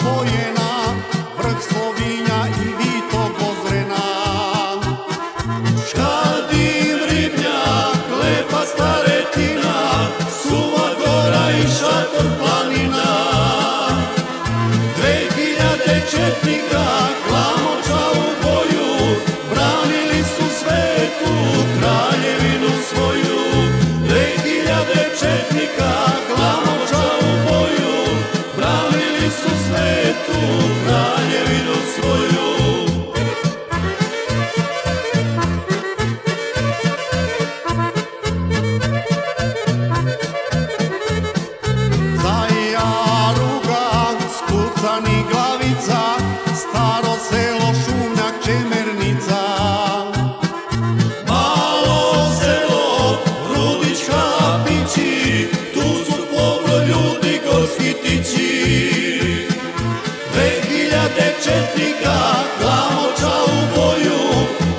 spojena, vrh Slovinja i Vito Gozrena. Škadim ribnjak, lepa staretina, suva gora i šator planina. Dve hiljade Dositići Dve hiljade četnika Klamoča u boju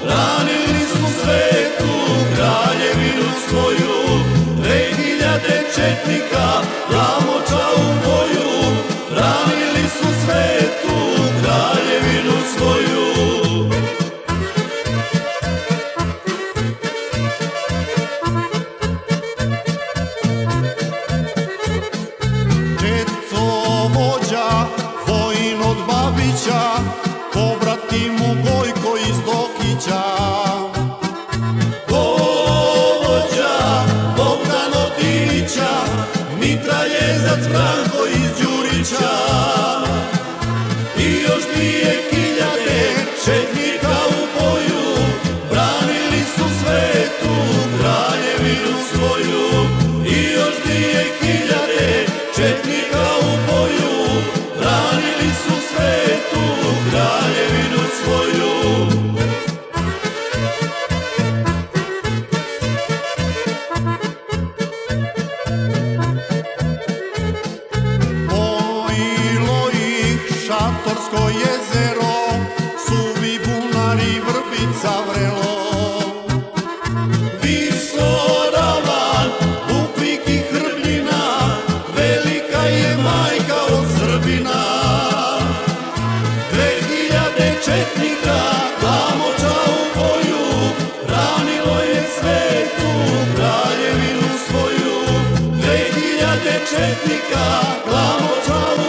Ranili su svetu Kraljevinu svoju. Dve hiljade četnika I hiljade četnika u boju, branili su svetu, kraljevinu svoju. Pojilo ih šatorsko jezero, suvi bunari vrbica vrelo. četnika, glavo čale.